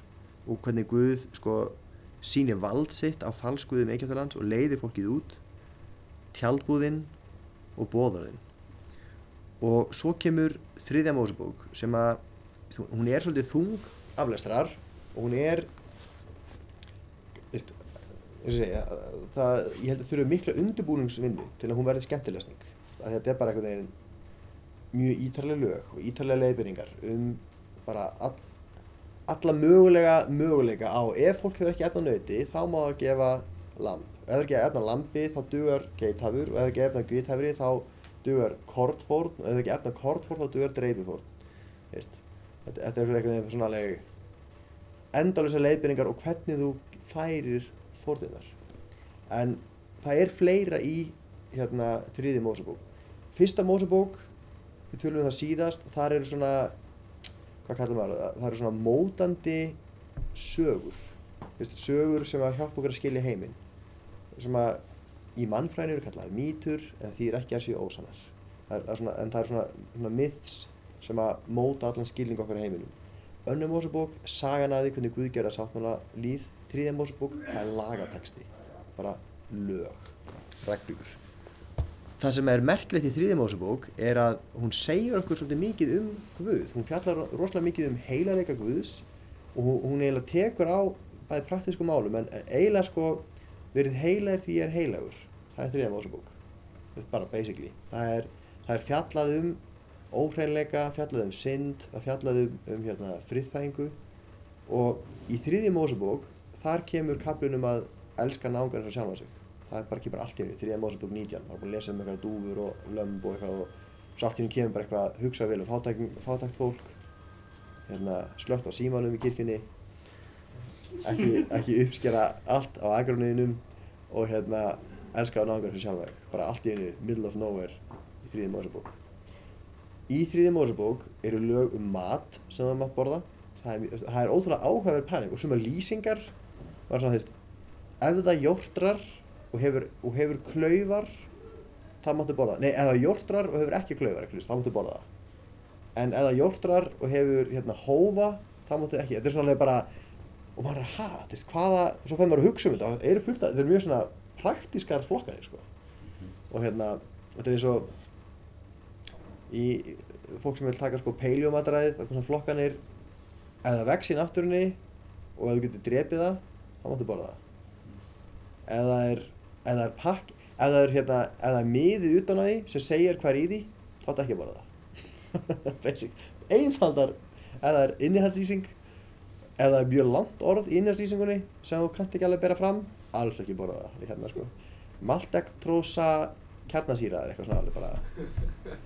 og hvernig Guð sko sýnir vald sitt á falskuðum Eikjöftalands og leiðir fólkið út tjaldbúðinn og bóðarinn og svo kemur þriðja Mósebók sem að hún er svolítið þung aflestrar og hún er veist, eins og segja, það, ég held að þurfa mikla undirbúningsvinnu til að hún verði skemmtilegsning. Að þetta er bara einhvern veginn mjög ítarlega lög og ítarlega leiðbyrningar um bara all, alla mögulega möguleika. Á ef fólk hefur ekki efna nöyti þá má það gefa lamb. Ef það er ekki efna lambi þá dugar geithafur. Og ef það er ekki efna geithafri þá dugar kortfórn og ef það er ekki efna kortfórn þá dugar dreififórn. Þetta, er einhvern veginn svona alveg endalisa leiðbyrningar og hvernig þú færir fórnirnar en það er fleira í hérna þriði Mósebók fyrsta Mósebók við tölum um það síðast þar eru svona hvað kallar maður það það eru svona mótandi sögur Vist, sögur sem að hjálpa okkur að skilja heiminn sem að í mannfræðinu eru kallaðar mýtur en því er ekki að séu ósannar það er, svona, en það er svona, svona myths sem að móta allan skilning okkar í heiminum önnum Mósebók, sagan að því hvernig Guð gerða sáttmála líð þriðja Mósebók, það er lagateksti bara lög, reglur. Það sem er merkilegt í þriðja Mósebók er að hún segir okkur svolítið mikið um Guð. Hún fjallar rosalega mikið um heilareika Guðs og hún, eiginlega tekur á bæði praktísku málum en eiginlega sko verið heilagur því ég er heilagur. Það er þriðja Mósebók bara basically. Það er, það er fjallað um óhreinleika, fjallað um synd fjallað um, um hérna, friðþægingu. Og í þriðja Mósebók þar kemur kaplunum að elska náungar eins og sjálfa sig. Það bara bara allt í henni, þriðja Mósebók 19 það er búin að lesa um eitthvað dúfur og lömb og eitthvað og svo allt í henni kemur bara eitthvað hugsað vel um fátækt, fátækt fólk hérna, slögt á símanum í kirkjunni. Ekki, ekki uppskera allt á agrunniðinum og hérna elska á náungar eins og sjálfa sig. Bara allt í henni, middle of nowhere í þriðja Mósebók í þriðja Mósebók eru lög um mat sem það maður borða. Það er, það er ótrúlega áhugaverð pæling og suma lýsingar var svona þess ef það jórtrar og hefur, og hefur klaufar það máttu borða það. Nei, ef það jórtrar og hefur ekki klaufar ekki, það máttu borða það. En ef það jórtrar og hefur hérna, hófa, það máttu ekki. Þetta er svona bara, og maður er að, þú veist, hvaða, svo fær maður að hugsa um þetta. Það eru fullt af, þetta er mjög svona praktískar flokkanir, sko. Og hérna, þetta er eins og í fólk sem vil taka sko peiljómatræðið, er svona flokkanir, ef það vex í náttúrunni og ef þú getur drepið það, þá máttu borða það. Ef það er, ef það er pakk ef það er hérna, ef það er miði utan á því sem segir hvað er í því þá er ekki að borða það. Einfaldar ef það er innihaldslýsing ef það er mjög langt orð í innihaldslýsingunni sem þú kannt ekki alveg bera fram alls ekki borða það, hérna sko maltektrósa kjarnasýra eða eitthvað svona alveg bara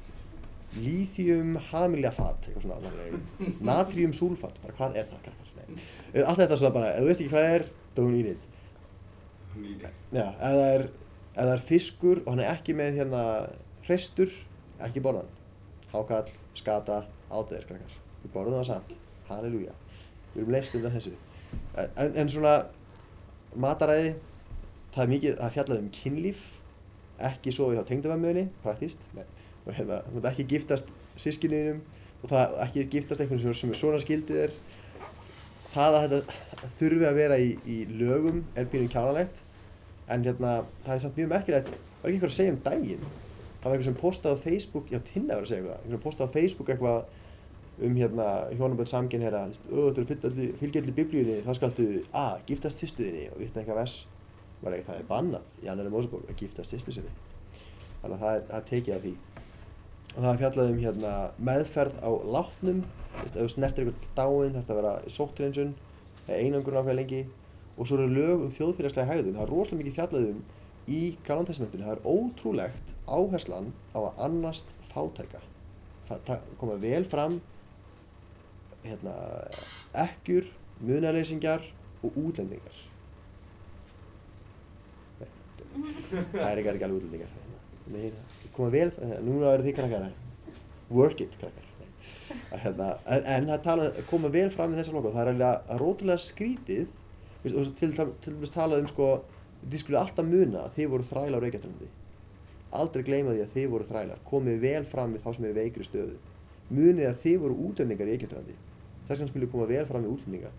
lithium hamiljafat eitthvað svona natrium sulfat bara hvað er það krakkar? Nei. Eh, allt þetta svona bara, ef þú veist ekki hvað er don't eat it Já, ef það er, ef það er fiskur og hann er ekki með hérna hreistur, ekki borðan. Hákall, skata, átöðir, krakkar. Við borðum það samt. Halleluja. Við erum leist undan þessu. En, en svona mataræði, það er mikið, það er fjallað um kynlíf, ekki sofi hjá tengdamömmuðinni, praktíst. Og hérna, þú mátt ekki giftast sískinniðinum og það ekki giftast einhvern sem er svona skildið er. Það að þetta þurfi að vera í, í lögum er býnum kjánalegt en hérna, það er samt mjög merkilegt. Var ekki eitthvað að segja um daginn? Það var eitthvað sem postaði á Facebook, já Tinna var að segja eitthvað. Eitthvað sem postaði á Facebook eitthvað um hérna hjónaböld samkinn hérna þú ættir að fylgja allir biblíunni þá skaltu a, giftast sýstuðinni og vitna eitthvað vers. Var ekki það er bannað í annari mósabók að giftast sýstu sinni. Þannig að það er, það er tekið af því og það er fjallað um hérna meðferð á látnum. Ef þú snertir eitthvað dáinn þarf það að vera sóttreinsun einangrun áfæði lengi. Og svo eru lög um þjóðfélagslega hægðun það er rosalega mikið fjallað um í galantestmentinu það er ótrúlegt áherslan á að annast fátæka. Koma vel fram hérna ekkjur, munaleysingjar og útlendingar. Nei, það er ekki alveg útlendingar Nei, það koma vel núna verður því krakkar work it krakkar. Hérna, en, það tala, koma vel fram í þessa loka það er alveg rótilega skrítið og til dæmis talað um sko þið skulle alltaf muna að þið voru þrælar á Reykjavík aldrei gleyma því að þið voru þrælar. Komið vel fram við þá sem eru veikri stöðu. Munið að þið voru útlendingar í Reykjavík þess vegna skulle koma vel fram við útlendingar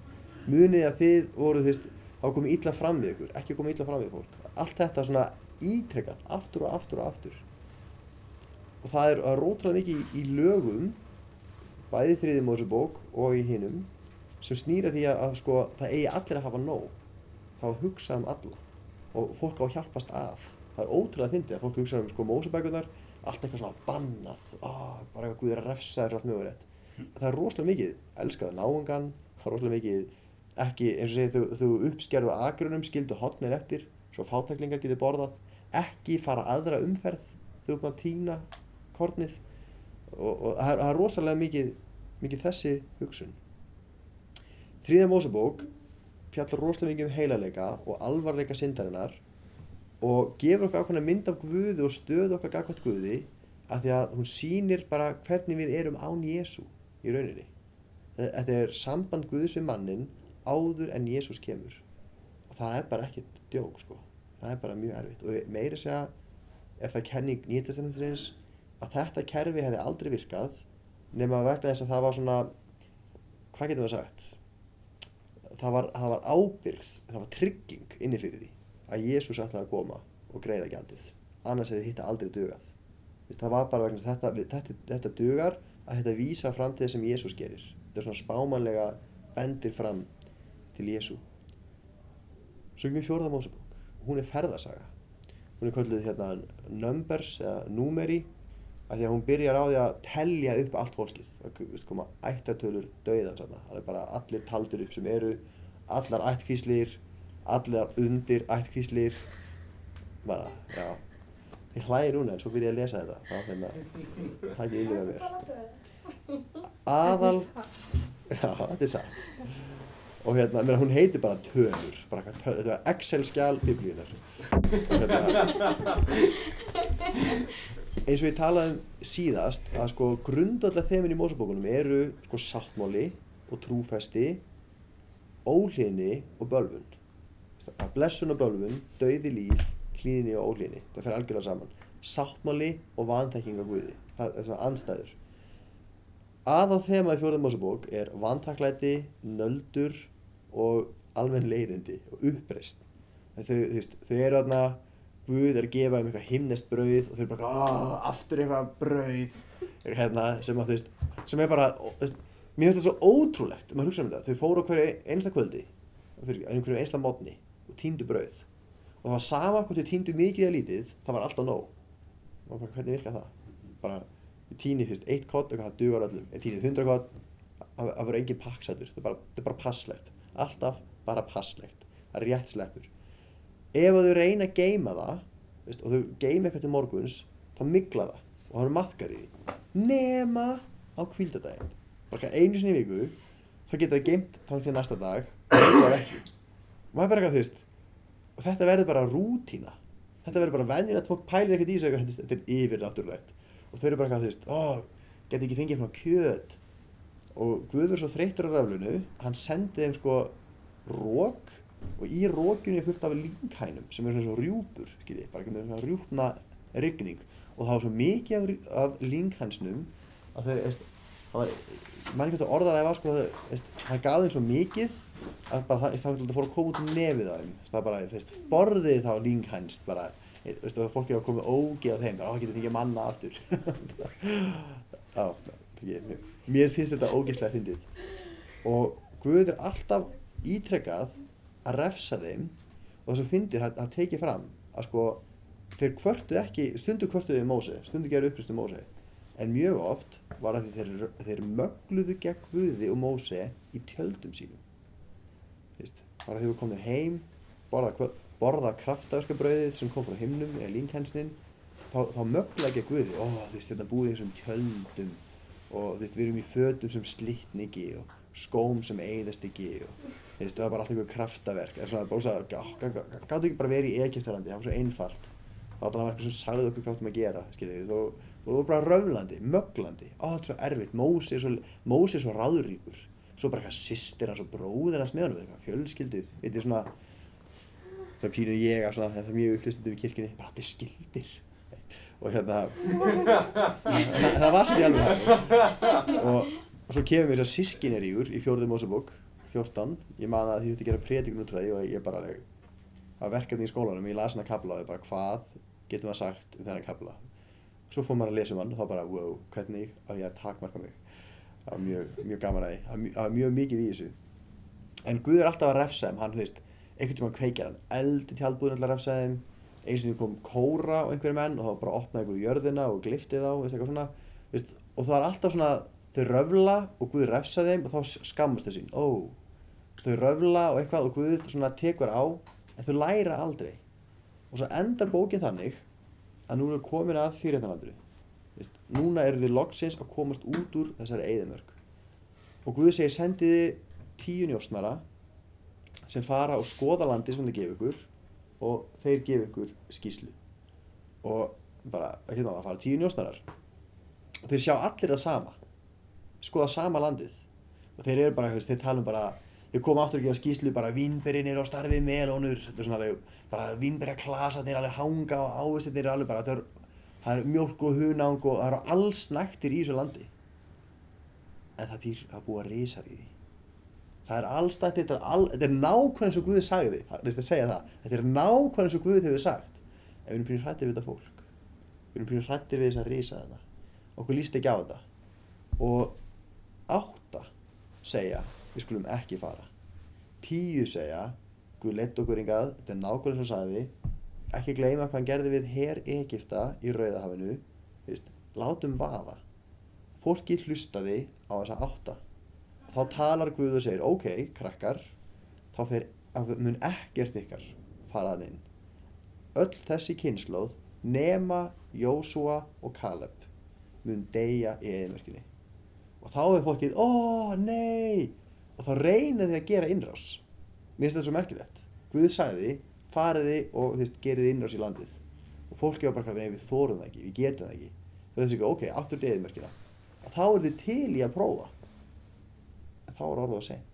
munið að þið voru þú veist þá komið ítla fram við ykkur ekki komið ítla fram við fólk. Allt þetta svona ítrekkat aftur og aftur og aftur. Og það er að rótraða mikið í, í lögum bæði þriðum á þessu bók og í hinum sem snýra því að, að sko, það eigi allir að hafa nóg. Þá hugsa um alla. Og fólk á að hjálpast að. Það er ótrúlega fyndið að fólk hugsa um sko mósabækunar allt eitthvað svona bannað oh, bara eitthvað guður að refsa þér allt rétt það er rosalega mikið elskaðu náungan það er rosalega mikið ekki eins og segið þú, þú uppskerðu agrunum skildu hotnir eftir svo fátæklingar getur borðað ekki fara aðra umferð þú erum að týna kornið og, það er rosalega mikið, mikið þessi hugsun Þrýða Mósebók fjallar rosalega mikið um heilarleika og alvarleika syndarinnar og gefur okkur ákveðna mynd af Guði og stöðu okkar gagvært Guði af því að hún sýnir bara hvernig við erum án Jésu í rauninni. Þetta er samband Guðs við mannin áður en Jésús kemur og það er bara ekkert djók sko. Það er bara mjög erfitt. Og meiri segja er það kenning nýtastefnumsins að þetta kerfi hefði aldrei virkað nema vegna þess að það var svona, hvað getur það sagt? það var, það var ábyrgð, það var trygging inni fyrir því að Jésús ætlaði að koma og greiða gjaldið. Annars hefði hitta aldrei dugað. Það var bara vegna þetta, þetta, þetta dugar að þetta vísa fram til það sem Jésús gerir. Þetta er svona spámanlega bendir fram til Jésú Sögum við fjórða mósabók hún er ferðasaga. Hún er kölluð hérna numbers eða numeri af því að hún byrjar á því að tellja upp allt fólkið. Það koma ættartölur dauðan það er bara allir taldir upp sem eru allar ættkíslir allar undir ættkíslir bara, já. Ég hlæði núna en svo byrja ég að lesa þetta. Þá finna það ekki yfir með mér. Aðal já, þetta er satt og hérna, mér, hún heitir bara tölur bara tölur, þetta er Excel skjál biblíunar hérna eins og ég talaði um síðast að sko grundallega þeiminn í mósabókunum eru sko sáttmáli og trúfesti óhlýðni og bölfun að blessun og bölfun, dauði líf hlýðni og óhlýðni, það fer algjörlega saman. Sáttmáli og vanþekking af Guði. Það er svona anstæður aðal þema í fjórðan mósabók er vantaklæti, nöldur og almenn leiðindi og uppreist þau, þau, þau eru aðna Guð er að gefa þeim eitthvað himnest brauð og þau eru bara aah, aftur eitthvað brauð. Hérna, sem, að, veist, sem er bara veist, mér finnst þetta svo ótrúlegt um þau fóru á hverju einsta kvöldi einhverju einsta mótni og týndu brauð. Og það var sama hvort þið týndu mikið eða lítið það var alltaf nóg. Og bara, hvernig virka það? Bara, ég týni þú veist, eitt kott það dugar öllum. Ég týni hundra kott það verður engin pakksætur það er bara, bara passlegt alltaf bara passlegt það er rétt sleppur. Ef að þau reyna að geima það veist, og þau geima eitthvað til morguns þá migla það og það eru maðkar í því. Nema á kvíldadaginn bara einu sinni viku þá geta þau geimt þannig til næsta dag og það ekki. Og maður er bara eitthvað þú veist og þetta verður bara rútína. Þetta verður bara venjulegt fólk pælir ekkert í þessu þetta er yfir náttúrulegt og þau eru bara eitthvað þú veist ó, geti ekki fengið eitthvað kjöt og Guður svo þreyttur á raflunu hann sendi þeim sko rók og í rókjunni er fullt af línghænum sem er svona svo rjúpur skiljið, bara ekki með svona rjúpna rigning. Og það var svo mikið af, af línghænsnum að þau, veist, það var mann ekki þetta orðalega var sko, það, veist, hann gaf þeim svo mikið að bara það, veist, það fór að koma út nefið á þeim. Það bara, veist, borðið þá línghænst bara, veist, og fólki var komið ógi á þeim, bara, á, getið fengið manna aftur. Já, ég, mér finnst þetta ógeðslega fyndið. Og Guð er alltaf ítrekkað að refsa þeim og það sem fyndið það, tekið fram að sko þeir kvörtu ekki, stundu kvörtuðu Móse, stundu gerðu uppristu Móse. En mjög oft var að þeir, þeir mögluðu gegn Guði og Móse í tjöldum sínum. Bara þegar við komum heim borða, borða kraftaverkabrauðið sem kom frá himnum eða línkensnin þá, þá möglaði gegn Guði. Ó, þú veist, þetta búið þessum tjöldum og þú veist, við erum í fötum sem slitni ekki og skóm sem eyðast ekki og þú veist, það var bara allt einhver kraftaverk. Eða svona, bara svo gáttu ekki bara verið í Egyptalandi, það var svo einfalt. Það var þannig eitthvað sem sagði okkur hvað áttum að gera skiljið, og, þú var bara röflandi, möglandi. Ó, þetta er svo erfitt, Mósi er svo, Mósi er svo ráðuríkur svo bara eitthvað sýstir hans og bróðir hans með honum, eitthvað fjölskyldu. Þetta er svona það pínu ég að svona, það er mjög upplýstandi við kirkjunni. Bara allir skildir og hérna það, það var svolítið alveg það og, og svo kemur við þess að sískin er ígur í fjórðum Mósebók 14, ég man að því þetta gera predikun út frá því og ég bara að verkefni í skólanum, ég las hana kapla og ég bara hvað getum við sagt um þennan kapla svo fór maður að lesa um hann og þá bara wow, hvernig á ég að takmarka mig? Það var mjög, mjög gaman að því. Það var mjög, mikið í þessu. En Guð er alltaf að refsa þeim, hann, þú veist, einhvern tímann kveikjar hann. Eldi tjálbúðin alltaf að refsa þeim eins og því kom kóra og einhverjum menn og þá bara opnaði Guð jörðina og glifti þá, veist, svona, veist, og það er alltaf svona, þau röfla og Guð refsa þeim og þá skammast þau sín, ó, þau röfla og eitthvað og Guð svona tekur á, en þau læra aldrei. Og svo endar bókin þannig að nú er komin að fyrirtanaldri. Núna eru þið loksins að komast út úr þessari eyðimörk. Og Guð segir sendiði tíu njósnara sem fara og skoða landi sem þið gefa ykkur og þeir gefa ykkur skýslu. Og bara, náða, það fara tíu njósnarar. Og þeir sjá allir það sama. Skoða sama landið. Og þeir eru bara, veist, þeir tala um bara þeir koma aftur að gefa skýslu bara vínberinn er á starfið melónur þetta er svona þau bara vínberja klasa þeir alveg hanga og ávistir þeir alveg bara er, það er mjólk og hunang og það eru alls nættir í þessu landi en það býr að búa risar í því það er alls nættir þetta er, al, þetta er nákvæmlega eins og Guði sagði það er að segja það. Þetta er nákvæmlega eins og Guði hefur sagt. En við erum pínir hrættir við þetta fólk við erum pínir hrættir við þess að risa þetta okkur líst ekki á þetta. Og átta segja við skulum ekki fara. Tíu segja Guð lett okkur yngað, þetta er nákvæmlega sem sagði ekki gleyma hvað hann gerði við her Egipta í Rauðahafinu Vist, látum vaða. Fólki hlustaði á þessa átta þá talar Guð og segir ok, krakkar þá fer, mun ekkert ykkar farað inn. Öll þessi kynnslóð nema Jósúa og Kaleb mun deyja í eðimörkinni og þá er fólkið, ó nei. Og þá reynið þið að gera innrás. Mér finnst þetta svo merkilegt. Guð sagði, fariði og þú veist, gerið innrás í landið. Og fólki var bara hvað, við þórum það ekki, við getum það ekki. Þau þessi ekki, ok, aftur til eðimörkina og þá er þið til í að prófa þá er orðið að sent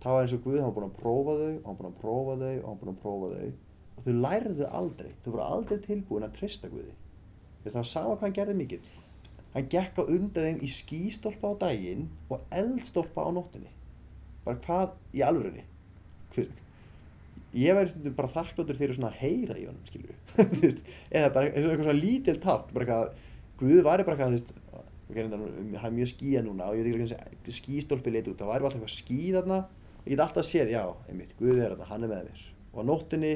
þá er eins og Guð, hann var búin að prófa þau hann var búin að prófa þau hann var búin að prófa þau. Og þau lærðu aldrei, þau voru aldrei tilbúin að treysta Guði. Það var sama hvað hann gerði mikið. Hann gekk á undan þeim í skýstólpa á daginn og eldstólpa á nóttinni bara hvað í alvörunni? Ég væri stundum bara þakkláttur fyrir svona heyra í honum eða bara eins og eitthvað svona lítil tátt bara eitthvað, Guð væri bara eitthvað þú veist, það er mjög skýja núna og ég veit ekki hvernig skýstólpi leit út. Það væri alltaf eitthvað ský þarna. Og ég get alltaf séð, já, einmitt, Guð er þarna, hann er með mér og á nóttinni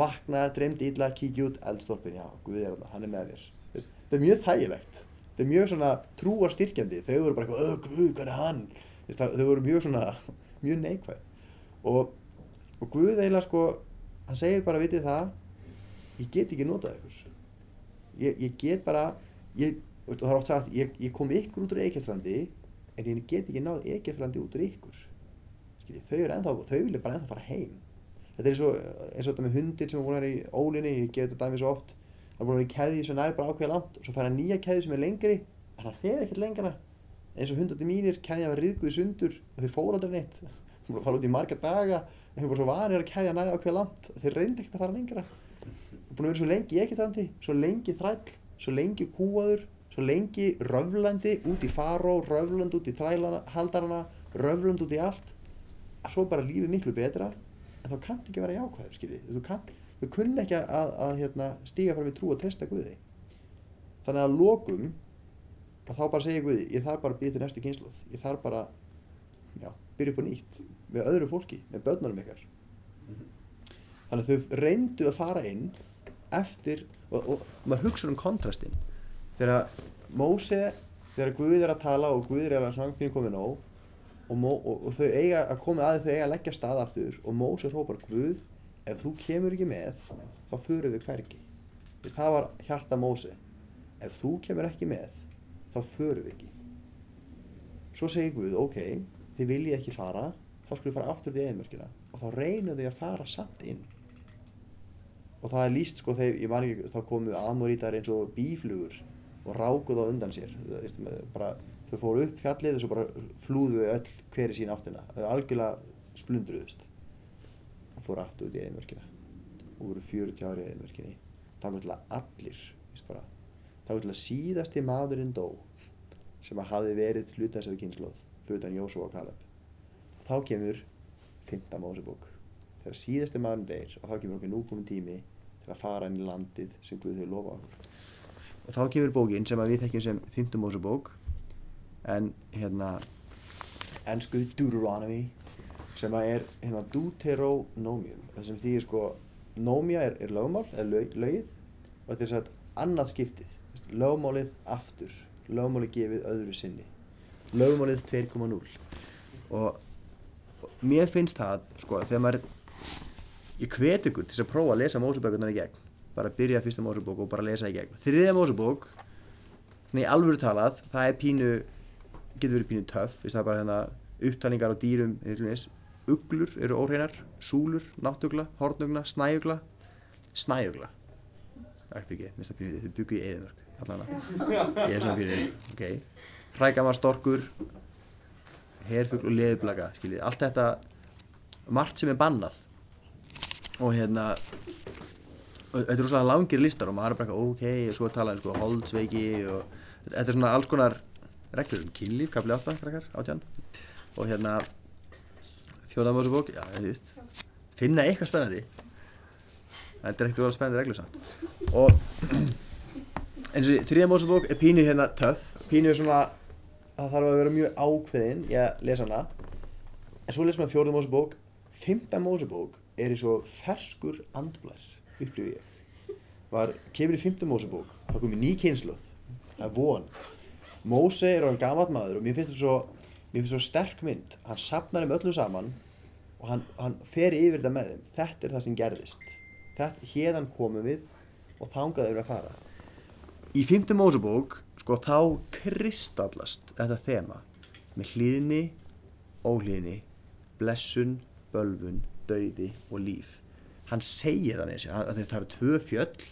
vakna, dreymdi illa, kíkja út eldstólpin, já, Guð er þarna, hann er með veist, þetta er mjög þægilegt. Þetta er mjög svona trúar styrkjandi þau voru bara eitthvað, öð, Guð, hvað er hann? Þau voru mjög svona, mjög neikvæð. Og, og Guð eiginlega sko hann segir bara, vitið það ég get ekki notað ykkur. Ég, ég get bara ég, og það er oft sagt, ég, ég kom ykkur út úr Egyptlandi en ég get ekki náð Egyptlandi út úr ykkur. Skilji, þau eru ennþá, þau vilja bara ennþá fara heim. Þetta er og, eins og þetta með hundir sem er búin að vera í ólinni, ég gef þetta dæmi svo oft. Hann er búin að vera í keðju sem nær bara ákveða langt og svo hann nýja keðju sem er lengri en hann fer ekkert lengra. Eins og hundandi mínir, keðja var riðguð sundur og þeir fóru aldrei neitt. Þeir bara fara út í marga daga þeir bara svo vanir að keðja næði ákveða langt þeir reyndi ekkert að fara lengra. Og búin að vera svo lengi svo lengi þræll svo lengi kúaður svo lengi röflandi út í faró röfland út í þrælahaldarana röfland út í allt að svo bara lífið miklu betra. En þá kannt ekki vera jákvæður skiljið þú, kunni ekki að, að, að hérna, stíga fram í trú og treysta Guði. Þannig að lokum að þá bara segja Guði ég þarf bara að býja til næstu kynsluð ég þarf bara já, byrja upp á nýtt með öðru fólki, með börnunum ykkar. Þannig að þau reyndu að fara inn eftir og, og maður hugsa um kontrastinn þegar Móse þegar Guð er að tala og Guð er að svangpínu komið nóg og, og, og þau eiga að koma að þau eiga að leggja stað aftur og Móse hrópar Guð ef þú kemur ekki með þá förum við hvergi. Vist, það var hjarta Móse. Ef þú kemur ekki með þá förum við ekki. Svo segir Guð ok, þið viljið ekki fara þá skulum við fara aftur til eðimörkina og þá reynum þau að fara samt inn. Og það er líst sko þegar þá komu amorítar eins og bíflugur og rákuð á undan sér. Bara, þau fóru upp fjallið og svo bara flúðu þau öll hver í sín áttina. Þau algjörlega splundruðust og fóru aftur út í eðimörkina og voru 40 ári í eðimörkinni þá var að allir þá var að síðasti maðurinn dó sem að hafi verið hluta þessari kynnslóð fyrir utan Jósú og Kaleb. Þá kemur 5. Mósebók. Þegar síðasti maðurinn deyr og þá kemur okkur nú komin tími til að fara inn í landið sem Guð hefur lofað okkur og þá kemur bókin sem að við þekkjum sem 5. Mósebók. En hérna ennsku Deuteronomy sem að er hérna Deuteronomium. Það sem þýðir sko nómia er, er lögmál eða lög, lögið og þetta er satt annað skiptið. Lögmálið aftur lögmálið gefið öðru sinni. Lögmálið 2.0 og og mér finnst það sko þegar maður ég hvet ykkur til að prófa að lesa Mósebókunar í gegn bara byrja fyrsta Mósebók og bara lesa í gegn. Þriðja Mósebók svona í alvöru talað það er pínu getur verið pínu töff það er bara hérna upptalningar á dýrum eins, uglur eru óhreinar súlur, náttugla, hortnugla, snæugla. Snæugla? Ekki ekki, minnst það pínu þau byggu í eðimörk allavega. Ég er svona pínu, ok. Hrækama storkur herfugl og leðublaga skiljið, allt þetta margt sem er bannað. Og hérna og þetta er rosalega langir listar og maður er bara eitthvað ok, og svo er talað um sko holdsveiki og þetta er svona alls konar reglur um kynlíf, kapli 8, krakkar, átján. Og hérna fjóðamósubók, já, ég veist finna eitthvað spennandi. Þetta er ekkert alveg spennandi reglur samt. Og eins og þriðamósubók er pínu hérna töff. Pínu er svona það þarf að vera mjög ákveðin í að lesa hana. En svo lesum við fjórða Mósebók fymta Mósebók er eins og ferskur andblær upplifið ég. Var, kemur í fymta Mósebók þá komið ný kynsluð það er von. Móse er orðin gamalt maður og mér finnst þetta svo mér finnst þetta svo sterk mynd. Hann sapnar þeim öllum saman og hann, hann fer yfir þetta með þeim. Þetta er það sem gerðist. Þetta, hérðan komum við og þangað yfir að fara. Í fymta Mósebók sko þá kristallast þetta þema með hlýðni, óhlýðni, blessun, bölvun, dauði og líf. Hann segir þannig þessi, hann- að það eru tvö fjöll,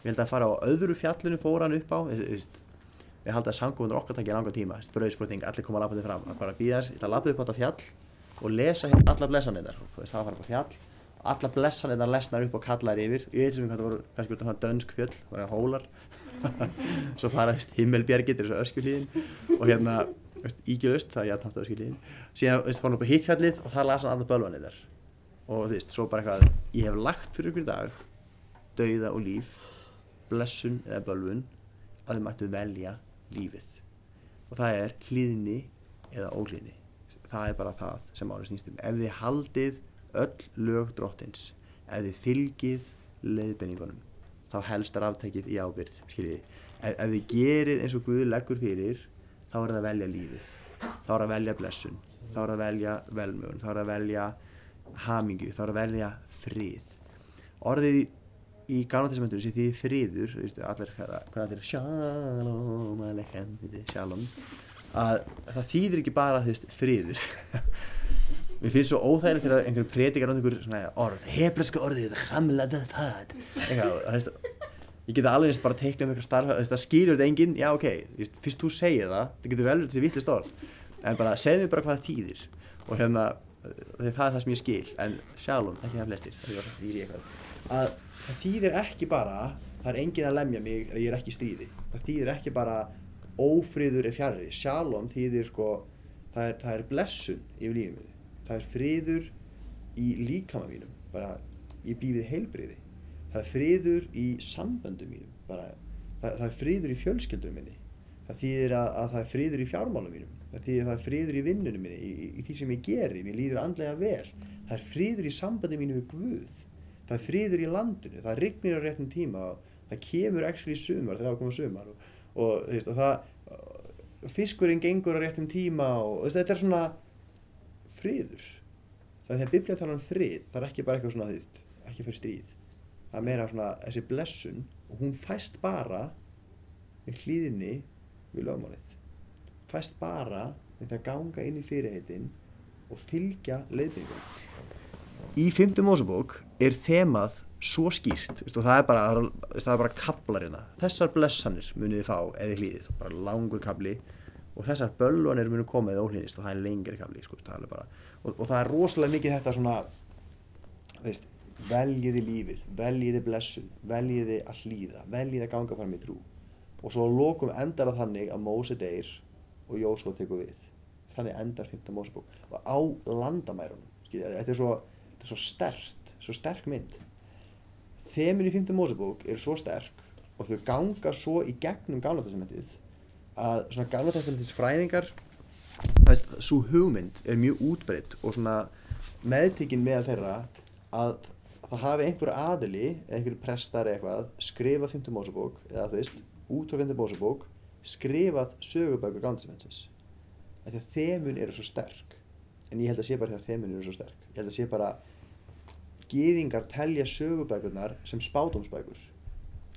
ég held að fara á öðru fjallinu fór hann upp á, ég held að samkomundur okkar takja langa tíma, brauðsprötning, allir koma að lappa þig fram, að bara býða þess, ég að lappa upp á þetta fjall og lesa hérna alla veist, það fara upp á fjall, alla blessanirnar lesnar upp og kallar yfir, ég veit sem hvað það voru, kannski út af svona dönsk fjöll, það voru hólar, svo fara veist, himmelbjargir til þessu öskjuhlíðin. Og hérna ígjulaust, það jætt haft öskjuhlíðin. Síðan fór hann upp á hittfjallið og það las hann allar bölvanir þar og þú veist, svo bara eitthvað ég hef lagt fyrir ykkur dag dauða og líf blessun eða bölvun að þið mættu velja lífið. Og það er hlýðni eða óhlýðni. Það er bara það sem árið snýst um. Ef þið haldið öll lög drottins ef þið fylgið leiðbenningunum þá helst ráftækið í ábyrð skiljið, ef, ef þið gerið eins og Guð leggur fyrir þá er það að velja lífið. Þá er það að velja blessun. Þá er það að velja velmögun þá er það að velja hamingju þá er að velja frið. Orðið í, gamla testamentinu sem því friður allir, er þetta shalom er shalom að það þýðir ekki bara veist, friður. Mér finnst svo óþægilegt þegar einhver predikar á einhver svona orð, hebreska orðið, hamlada það, ég geta alveg eins bara teikna um eitthvað starf, það skýrur þetta enginn, já ok, fyrst þú segir það, það getur vel verið þessi vittlist orð, en bara segð mér bara hvað það þýðir, og hérna, þegar það er það sem ég skil, en sjálfum, ekki það flestir, að það þýðir ekki bara, það er enginn að lemja mig, eða ég er ekki í stríði, það þýðir ekki bara ófriður er fjarrri, sjálfum þýðir sko, það er, það er blessun yfir lífið minni það er friður í líkama mínum bara ég býð við heilbriði það er friður í samböndum mínum bara, það, það er friður í fjölskyldum minni. Það þýðir að, að það er friður í fjármálum mínum að það er friður í vinnunum minni í, í, því sem ég geri, mér líður andlega vel. Það er friður í samböndum mínu við Guð. Það er friður í landinu. Það rignir á réttum tíma. Það kemur actually sumar það koma sumar. Og, og, veist, og það fiskurinn gengur á réttum tíma og veist, þetta er svona friður. Þannig að þegar biblía tala um frið það er ekki bara eitthvað svona veist, ekki fyrir stríð. Það er meira svona þessi blessun og hún fæst bara með hlýðinni við lögmálið fæst bara með það að ganga inn í fyrirheitin og fylgja leiðbyggjum í 5. Mósebók er þemað svo skýrt og það er bara, bara kaplar hérna þessar blessanir munið þið fá eða hlýðið, bara langur kapli og þessar bölvanir munu koma eða óhlýðist og það er lengri kapli sko, það er bara, og, og það er rosalega mikið þetta svona veist, veljiði lífið, veljiði blessun veljiði að hlýða, veljiði að ganga fram í trú og svo að lokum endar það þannig að Móse deyr og Jósó tekur við þannig endar 5. Mósebók og á landamærunum þetta er svo, þetta er svo sterkt svo sterk mynd þemin í 5. Mósebók er svo sterk og þau ganga svo í gegnum gamla testamentið að svona gamla testamentins fræðingar svo hugmynd er mjög útbreytt og svona meðtekinn meðal þeirra að það hafi einhver aðili einhver prestar eitthvað skrifað 5. Mósebók eða þú veist, út frá 5. Mósebók skrifað sögubækur gamla testamentis því að þemun eru svo sterk. En ég held að sé bara því að þemun eru svo sterk. Ég held að sé bara gýðingar telja sögubækurnar sem spátumsbækur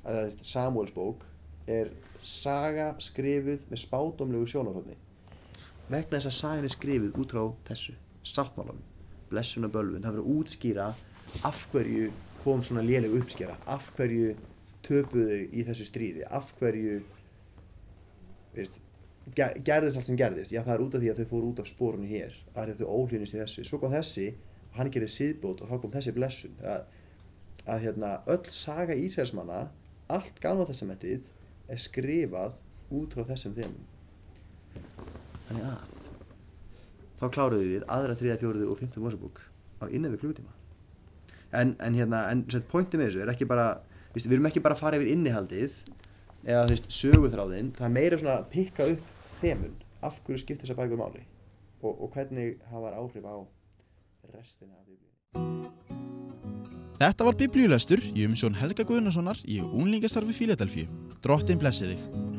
að Samuels bók er saga skrifuð með spátumlegu sjónarhóðni vegna þess að sagan er skrifuð út frá þessu sáttmálanum, blessun og bölvun það verður að útskýra af hverju kom svona léleg uppskjara af hverju töpuðu í þessu stríði? Af hverju veist, ger, gerðist allt sem gerðist. Já það er út af því að þau fóru út af spórunni hér það er þau óhlýnist í þessu, svo kom þessi hann gerði síðbót og þá kom þessi blessun að, að hérna, öll saga Ísæðismanna allt gamla testamentið er skrifað út frá þessum þemum. Þannig að þá kláruðu við aðra, þriða, fjóruðu og fymtu mósabúk á innan við klukkutíma. En, en hérna, en pointið með þessu er ekki bara við erum ekki bara að fara yfir innihaldið eða þú veist, söguþráðinn það er meira svona að pikka upp þemun af hverju skipt þessar bækur máli og, og hvernig það var áhrif á restina af biblíunni Þetta var biblíulestur í umsjón Helga Guðnasonar í unglingastarfi Fíladelfíu. Drottin blessi þig.